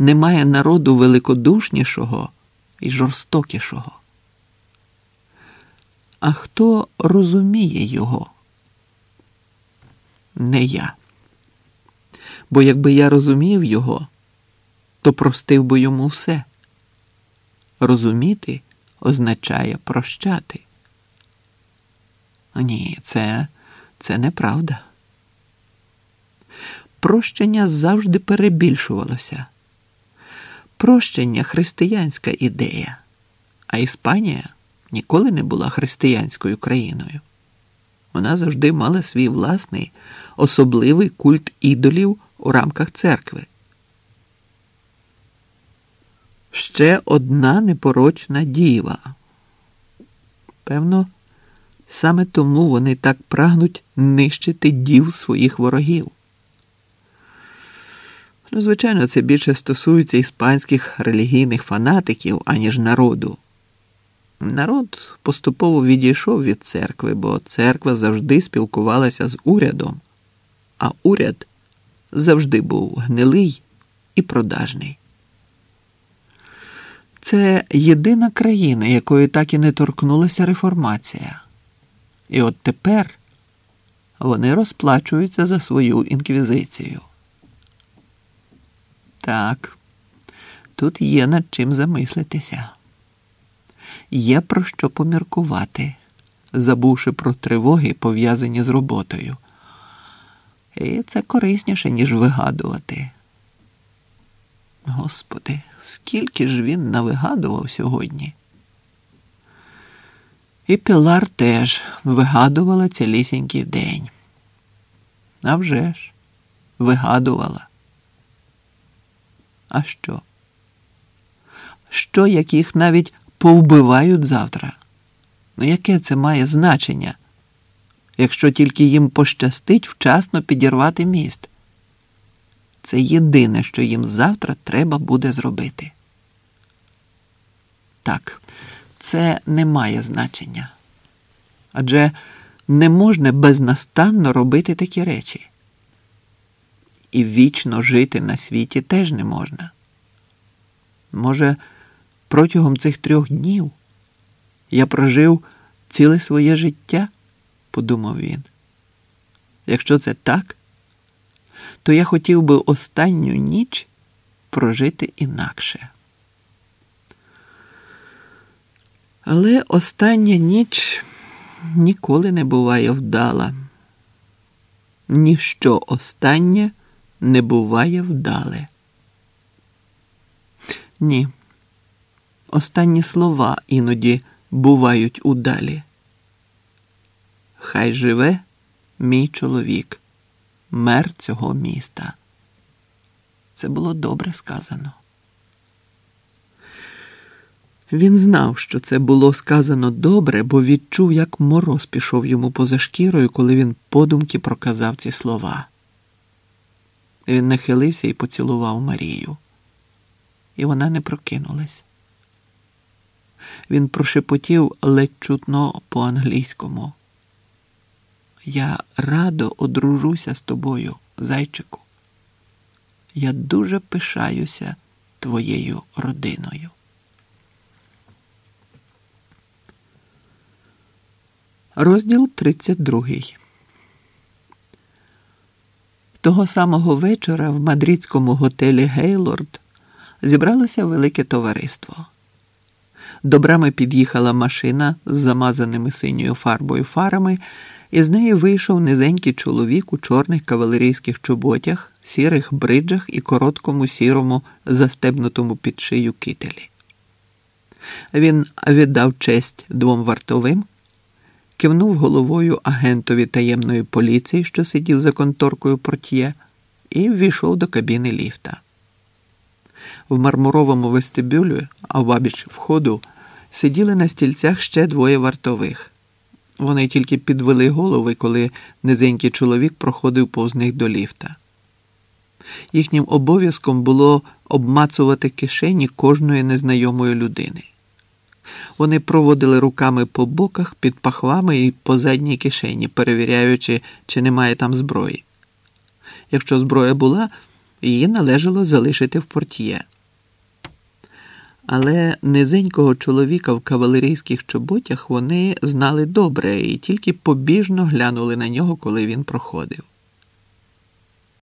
немає народу великодушнішого і жорстокішого. А хто розуміє його? Не я. Бо якби я розумів його, то простив би йому все. Розуміти означає прощати. Ні, це, це неправда. Прощення завжди перебільшувалося. Прощення християнська ідея, а Іспанія ніколи не була християнською країною. Вона завжди мала свій власний особливий культ ідолів у рамках церкви. Ще одна непорочна діва. Певно, саме тому вони так прагнуть нищити дів своїх ворогів. Ну, звичайно, це більше стосується іспанських релігійних фанатиків, аніж народу. Народ поступово відійшов від церкви, бо церква завжди спілкувалася з урядом, а уряд завжди був гнилий і продажний. Це єдина країна, якої так і не торкнулася реформація. І от тепер вони розплачуються за свою інквізицію. Так, тут є над чим замислитися. Є про що поміркувати, забувши про тривоги, пов'язані з роботою. І це корисніше, ніж вигадувати. Господи, скільки ж він навигадував сьогодні. І Пілар теж вигадувала цілісінький день. А вже ж, вигадувала. А що? Що, як їх навіть повбивають завтра? Ну, яке це має значення, якщо тільки їм пощастить вчасно підірвати міст? Це єдине, що їм завтра треба буде зробити. Так, це не має значення. Адже не можна безнастанно робити такі речі. І вічно жити на світі теж не можна. Може, протягом цих трьох днів я прожив ціле своє життя, подумав він. Якщо це так, то я хотів би останню ніч прожити інакше. Але остання ніч ніколи не буває вдала. Ніщо останнє не буває вдале. Ні. Останні слова іноді бувають удалі. Хай живе мій чоловік, мер цього міста. Це було добре сказано. Він знав, що це було сказано добре, бо відчув, як мороз пішов йому поза шкірою, коли він подумки проказав ці слова. Він нахилився і поцілував Марію, і вона не прокинулась. Він прошепотів ледь чутно по-англійському. Я радо одружуся з тобою, зайчику. Я дуже пишаюся твоєю родиною. Розділ 32 Того самого вечора в мадридському готелі Гейлорд зібралося велике товариство. До брами під'їхала машина з замазаними синьою фарбою фарами, і з неї вийшов низенький чоловік у чорних кавалерійських чоботях, сірих бриджах і короткому сірому застебнутому під шию кителі. Він віддав честь двом вартовим кивнув головою агентові таємної поліції, що сидів за конторкою портьє, і ввійшов до кабіни ліфта. В мармуровому вестибюлі, а вабіч входу, сиділи на стільцях ще двоє вартових. Вони тільки підвели голови, коли низенький чоловік проходив повз них до ліфта. Їхнім обов'язком було обмацувати кишені кожної незнайомої людини. Вони проводили руками по боках, під пахвами і по задній кишені, перевіряючи, чи немає там зброї. Якщо зброя була, її належало залишити в портьє. Але низенького чоловіка в кавалерійських чоботях вони знали добре і тільки побіжно глянули на нього, коли він проходив.